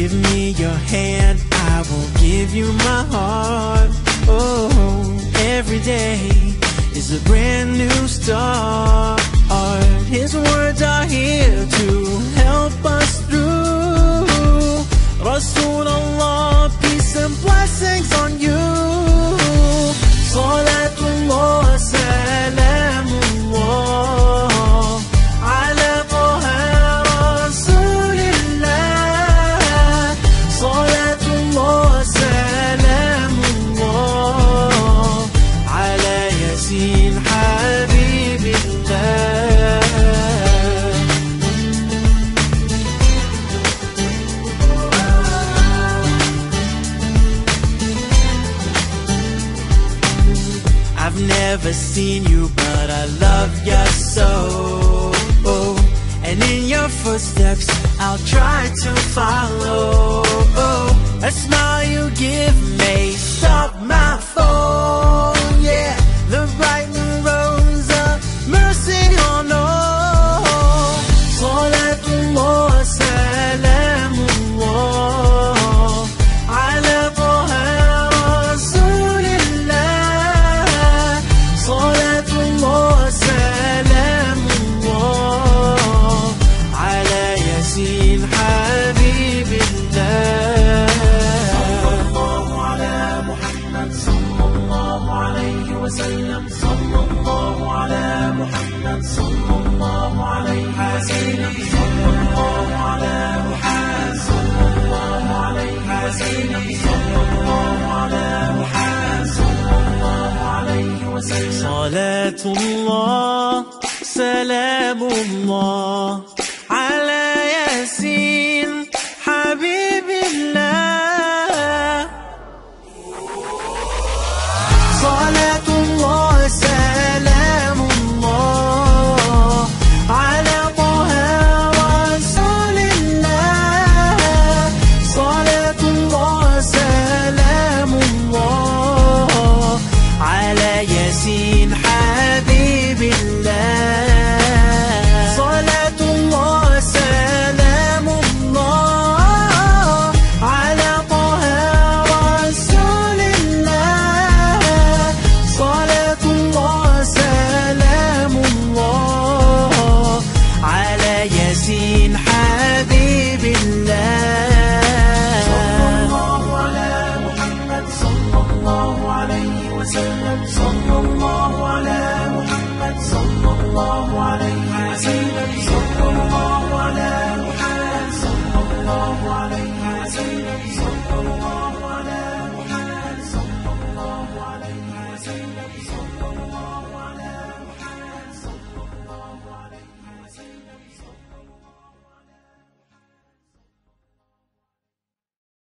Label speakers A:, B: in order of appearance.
A: Give me your hand, I will give you my heart. Oh, every day is a brand new start. Never seen you, but I love you so. And in your footsteps, I'll try to follow. A smile you give may وسلم. صلى الله على محمد. صلى الله عليه وسلم. صلى الله على محمد. صلى الله عليه وسلم. صلى الله على محمد. صلى الله عليه وسلم. صلاة الله سلام الله وسلم صلى الله على محمد صلى الله عليه